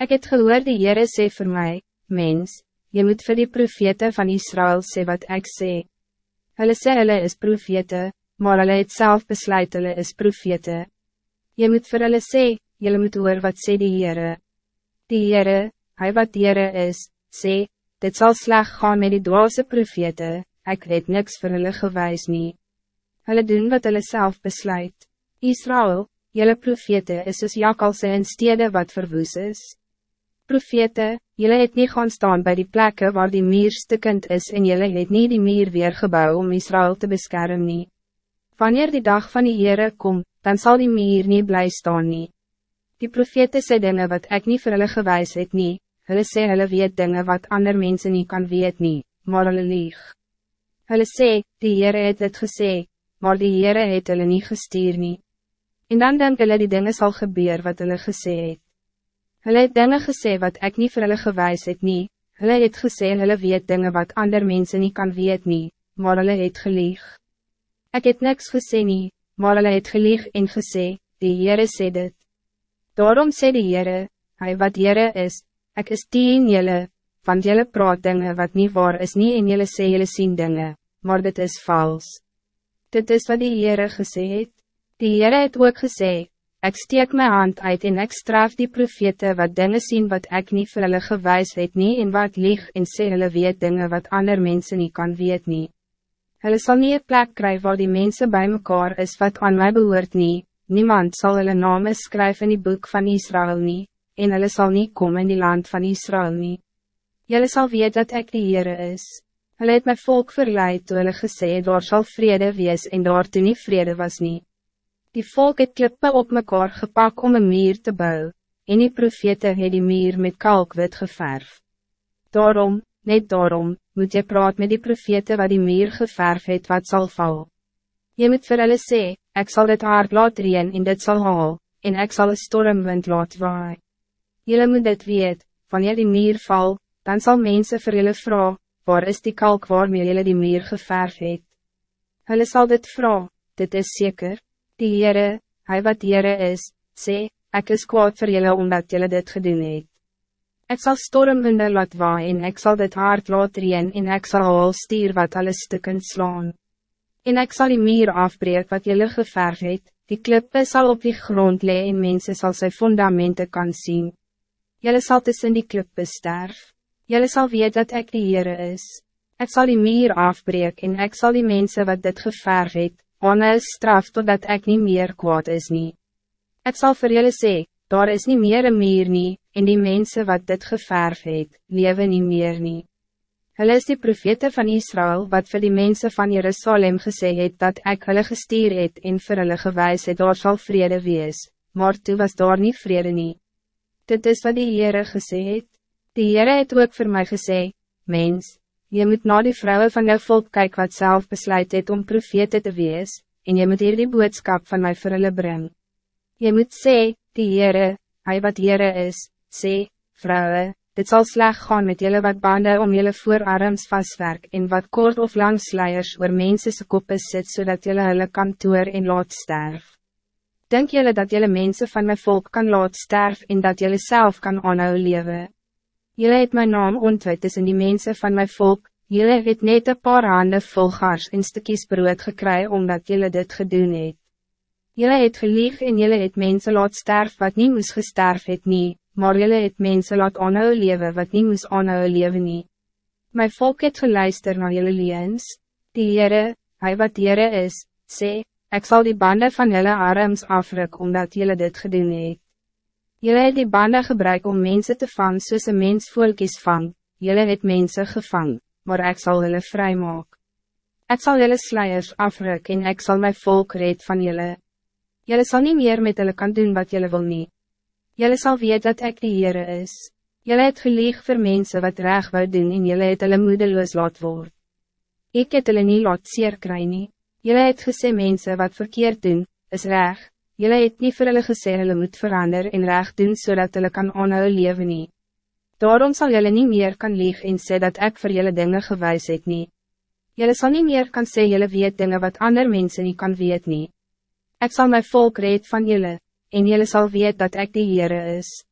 Ik het gehoor die Heere sê vir my, mens, je moet vir die profete van Israël sê wat ik sê. Hulle sê hulle is profete, maar hulle het self besluit hulle is profete. Je moet vir hulle sê, julle moet hoor wat sê die Heere. Die Heere, hy wat Heere is, sê, dit zal sleg gaan met die dwaze profete, ik weet niks vir hulle gewys nie. Hulle doen wat hulle self besluit. Israël, jelle profete is soos jakalse in stede wat verwoes is. Profete, jelle het niet gaan staan bij die plekken waar die muur stukkend is en jelle het niet die muur weer gebouw om Israël te beschermen. nie. Wanneer die dag van die Heere kom, dan zal die muur niet blij staan nie. Die profete sê dinge wat ik niet vir hulle gewys het nie, hulle sê hulle weet dinge wat ander mensen niet kan weet nie, maar hulle lieg. Hulle sê, die Heere het het gesê, maar die Heere het hulle nie gestuur nie. En dan denk hulle die dinge sal gebeur wat hulle gesê het. Hulle het dinge gesê wat ik niet vir hulle gewys het nie, hulle het gesê hulle weet dinge wat ander mensen niet kan weet nie, maar hulle het gelieg. Ik het niks gesê nie, maar hulle het gelieg en gesê, die Heere sê dit. Daarom sê die Heere, hy wat Heere is, ik is teen jylle, want jylle praat dinge wat niet waar is nie en jylle sê jylle sien dinge, maar dit is vals. Dit is wat die Heere gesê het. Die Heere het ook gesê, Ik steek mijn hand uit en ik straf die profete wat dingen zien wat ik niet vir hulle gewys het nie en wat lieg en sê hulle weet dingen wat ander mensen niet kan weet nie. Hulle sal nie een plek kry waar die mensen bij mekaar is wat aan mij behoort nie, niemand zal hulle name skryf in die boek van Israël nie, en hulle sal nie kom in die land van Israël nie. Julle sal weet dat ik die Heere is. Hulle het my volk verleid toe hulle gesê daar sal vrede wees en daar toe nie vrede was niet. Die volk het klippe op mekaar gepak om een muur te bouwen, en die profete het die muur met kalkwit geverf. Daarom, net daarom, moet je praat met die profete wat die muur geverf het wat zal val. Je moet vir hulle sê, ek sal dit hard laat reen en dit zal haal, en ek sal een stormwind laat waai. Jullie moet dit weet, wanneer die muur val, dan zal mensen vir julle vraag, waar is die kalk waarmee jullie die muur geverf het? Hulle sal dit vraag, dit is zeker. Die Heere, hij wat Heere is, sê, ek is kwaad vir julle omdat julle dit gedoen het. Ek sal stormwinde laat waai en ek sal dit hard laat reen en ek sal al stier wat alle stukken slaan. En ek sal die meer afbreek wat julle geverf het, die klippe sal op die grond lee en mense sal sy fundamenten kan zien. Julle sal tussen die klippe sterf. Julle sal weet dat ik die Heere is. Ik zal die meer afbreek en ik zal die mensen wat dit geverf het, Onheil straf totdat ik niet meer kwaad is nie. Ik zal voor jullie zeggen, daar is niet meer een meer nie, en die mensen wat dit geverf het, leven niet meer nie. Hulle is die profete van Israël wat voor die mensen van Jerusalem gesê het dat ik hulle gestuur het en vir hulle gewys het daar sal vrede wees, maar toe was daar niet vrede nie. Dit is wat die Heere gesê het. Die Heere het ook voor mij gesê, mens, Je moet naar die vrouwen van jou volk kijken wat zelf besluit het om profete te wees, en je moet hier die boodskap van mij vir hulle bring. Je moet sê, die Heere, hy wat Heere is, sê, vrouwen, dit zal sleg gaan met jullie wat banden om jullie voorarms vastwerk en wat kort of lang sluiers oor mense se koppe sit, zodat jullie hulle kan toer en laat sterf. Denk jullie dat jullie mensen van mijn volk kan laat sterf en dat jullie zelf kan aanhou leven? Jullie het mijn naam ontwet tussen die mensen van mijn volk, jullie het net een paar handen vol gars en stukjes brood gekry omdat jullie dit gedoen het. Jullie het gelieg en jullie het mensen laat sterf wat niet moes gesterf het nie, maar jullie het mensen laat aanhou leven wat niet moes aanhou leven nie. Mijn volk het geluister naar jullie liens, die Heere, hij wat Heere is, sê, ik zal die banden van jullie arms afruk omdat jullie dit gedoen het. Jullie het die banden gebruik om mensen te vangen soos een mens volkies vang, jullie het mensen gevang, maar ik zal jullie vrij maak. Ik zal jullie sluiers afruk en ik zal mijn volk red van jullie. Jullie zal niet meer met jullie kan doen wat jullie wil niet. Jullie zal weten dat ik die Heere is. Jullie het gelieg voor mensen wat reg wou doen en jullie het hulle moedeloos laat word. Ik het hulle nie laat seer kry nie. Jullie het gesê mensen wat verkeerd doen, is reg, Jullie het niet vir hulle gesê hulle moet verander en recht doen zodat hulle kan onhou leven nie. Daarom zal jullie niet meer kan lieg en sê dat ik voor jullie dingen gewys het nie. Jullie zal niet meer kan sê jullie weet dingen wat ander mensen niet kan weet nie. Ik zal mijn volk red van jullie, en jullie zal weet dat ik de Heere is.